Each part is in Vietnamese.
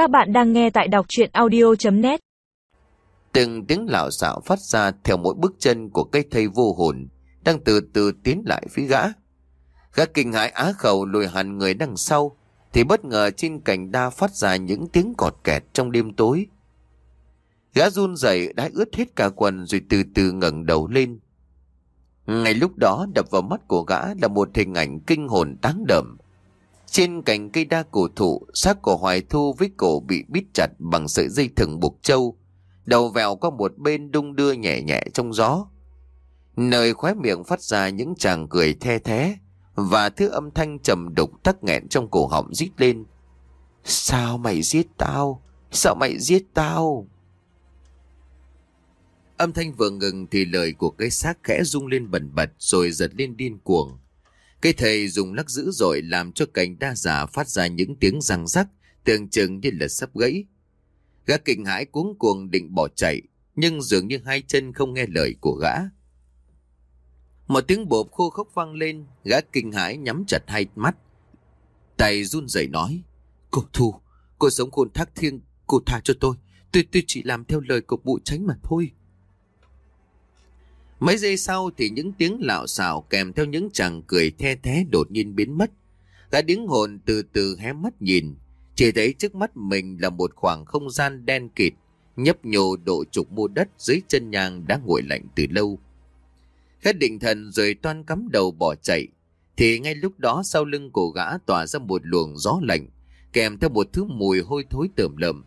Các bạn đang nghe tại đọc chuyện audio.net Từng tiếng lạo xạo phát ra theo mỗi bước chân của cây thây vô hồn, đang từ từ tiến lại phía gã. Gã kinh hãi á khẩu lùi hẳn người đằng sau, thì bất ngờ trên cành đa phát ra những tiếng cọt kẹt trong đêm tối. Gã run rẩy đã ướt hết cả quần rồi từ từ ngẩng đầu lên. Ngay lúc đó đập vào mắt của gã là một hình ảnh kinh hồn đáng đậm. Trên cành cây đa cổ thụ, xác của Hoài Thu với cổ bị bít chặt bằng sợi dây thừng buộc trâu, đầu vẹo qua một bên đung đưa nhẹ nhẹ trong gió. Nơi khóe miệng phát ra những chàng cười the thế, và thứ âm thanh trầm đục tắc nghẹn trong cổ họng rít lên. Sao mày giết tao? Sao mày giết tao? Âm thanh vừa ngừng thì lời của cái xác khẽ rung lên bần bật rồi giật lên điên cuồng. Cây thầy dùng lắc dữ dội làm cho cành đa giả phát ra những tiếng răng rắc, tưởng chừng như là sắp gãy. Gã kinh hãi cuống cuồng định bỏ chạy, nhưng dường như hai chân không nghe lời của gã. Một tiếng bộp khô khốc vang lên, gã kinh hãi nhắm chặt hai mắt. Tay run rẩy nói, Cô Thu, cô sống khôn thác thiêng, cô tha cho tôi. Tôi, tôi chỉ làm theo lời của bụ tránh mà thôi. Mấy giây sau thì những tiếng lạo xạo kèm theo những chàng cười the thế đột nhiên biến mất. Gã điếng hồn từ từ hé mắt nhìn, chỉ thấy trước mắt mình là một khoảng không gian đen kịt, nhấp nhô độ trục mua đất dưới chân nhang đã nguội lạnh từ lâu. Hết định thần rồi toan cắm đầu bỏ chạy, thì ngay lúc đó sau lưng cổ gã tỏa ra một luồng gió lạnh, kèm theo một thứ mùi hôi thối tởm lợm.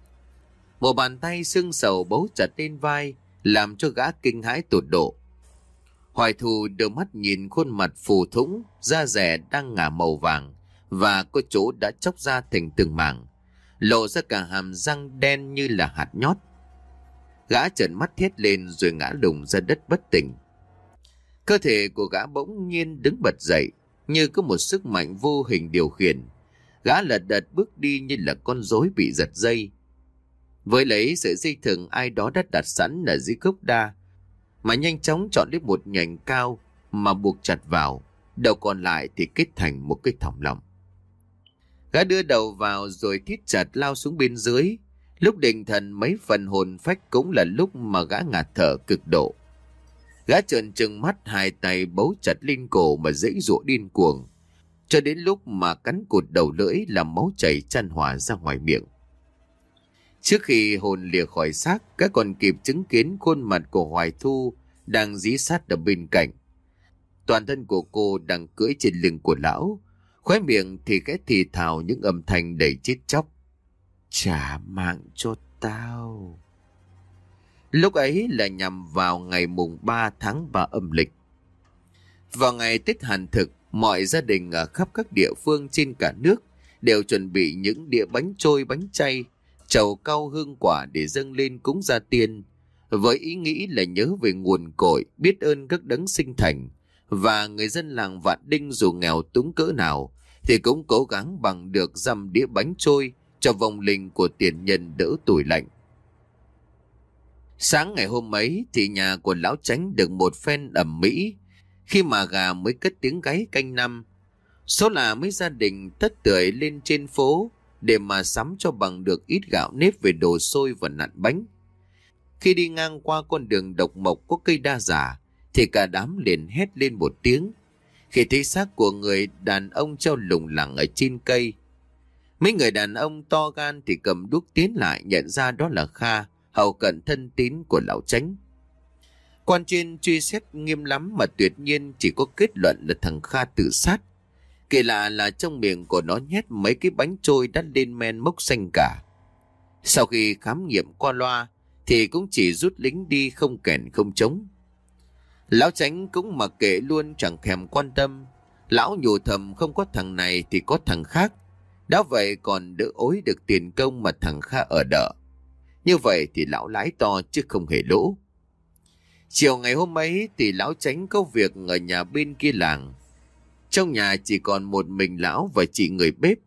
Một bàn tay xương sầu bấu chặt lên vai, làm cho gã kinh hãi tột độ. Hoài thù đưa mắt nhìn khuôn mặt phù thủng, da rẻ đang ngả màu vàng, và có chỗ đã chóc ra thành từng mảng, lộ ra cả hàm răng đen như là hạt nhót. Gã trợn mắt thiết lên rồi ngã lùng ra đất bất tỉnh. Cơ thể của gã bỗng nhiên đứng bật dậy, như có một sức mạnh vô hình điều khiển. Gã lật đật bước đi như là con rối bị giật dây. Với lấy sợi dây thừng ai đó đã đặt sẵn ở dưới gốc đa, mà nhanh chóng chọn lấy một nhành cao mà buộc chặt vào, đầu còn lại thì kết thành một cái thòng lọng. Gã đưa đầu vào rồi thít chặt lao xuống bên dưới, lúc định thần mấy phần hồn phách cũng là lúc mà gã ngạt thở cực độ. Gã trợn trừng mắt hai tay bấu chặt lên cổ mà dãy dụa điên cuồng, cho đến lúc mà cắn cụt đầu lưỡi làm máu chảy chăn hòa ra ngoài miệng. Trước khi hồn lìa khỏi xác, các còn kịp chứng kiến khuôn mặt của Hoài Thu đang dí sát ở bên cạnh. Toàn thân của cô đang cưỡi trên lưng của lão, khóe miệng thì khẽ thì thào những âm thanh đầy chết chóc. Trả mạng cho tao. Lúc ấy là nhằm vào ngày mùng 3 tháng 3 âm lịch. Vào ngày Tết Hàn thực, mọi gia đình ở khắp các địa phương trên cả nước đều chuẩn bị những đĩa bánh trôi bánh chay, chầu cao hương quả để dâng lên cúng gia tiên, với ý nghĩ là nhớ về nguồn cội, biết ơn các đấng sinh thành, và người dân làng Vạn Đinh dù nghèo túng cỡ nào, thì cũng cố gắng bằng được dăm đĩa bánh trôi cho vòng linh của tiền nhân đỡ tuổi lạnh. Sáng ngày hôm ấy thì nhà của lão tránh được một phen ẩm mỹ khi mà gà mới cất tiếng gáy canh năm. Số là mấy gia đình tất tưởi lên trên phố để mà sắm cho bằng được ít gạo nếp về đồ xôi và nặn bánh. Khi đi ngang qua con đường độc mộc có cây đa giả thì cả đám liền hét lên một tiếng. Khi thấy xác của người đàn ông treo lủng lẳng ở trên cây. Mấy người đàn ông to gan thì cầm đuốc tiến lại nhận ra đó là Kha, hậu cận thân tín của lão tránh. Quan trên truy xét nghiêm lắm mà tuyệt nhiên chỉ có kết luận là thằng Kha tự sát. Kỳ lạ là trong miệng của nó nhét mấy cái bánh trôi đã lên men mốc xanh cả. Sau khi khám nghiệm qua loa, thì cũng chỉ rút lính đi không kèn không chống. Lão tránh cũng mặc kệ luôn chẳng thèm quan tâm. Lão nhủ thầm không có thằng này thì có thằng khác. Đã vậy còn đỡ ối được tiền công mà thằng Kha ở đợ. Như vậy thì lão lái to chứ không hề lỗ. Chiều ngày hôm ấy thì lão tránh có việc ở nhà bên kia làng. Trong nhà chỉ còn một mình lão và chị người bếp.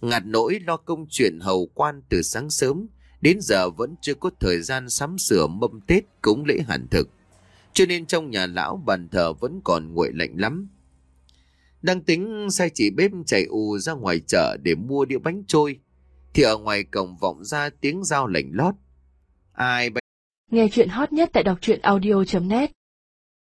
Ngặt nỗi lo công chuyện hầu quan từ sáng sớm, đến giờ vẫn chưa có thời gian sắm sửa mâm Tết cúng lễ hẳn thực. Cho nên trong nhà lão bàn thờ vẫn còn nguội lạnh lắm. Đang tính sai chị bếp chạy ù ra ngoài chợ để mua đĩa bánh trôi. Thì ở ngoài cổng vọng ra tiếng dao lạnh lót. Ai Nghe chuyện hot nhất tại đọc truyện audio.net